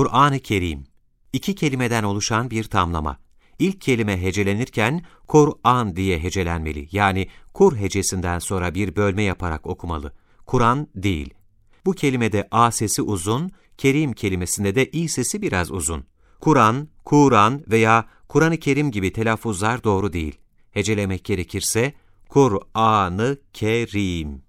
Kur'an-ı Kerim. İki kelimeden oluşan bir tamlama. İlk kelime hecelenirken Kur'an diye hecelenmeli. Yani kur hecesinden sonra bir bölme yaparak okumalı. Kur'an değil. Bu kelimede A sesi uzun, Kerim kelimesinde de İ sesi biraz uzun. Kur'an, Kur'an veya Kur'an-ı Kerim gibi telaffuzlar doğru değil. Hecelemek gerekirse Kur'an-ı Kerim.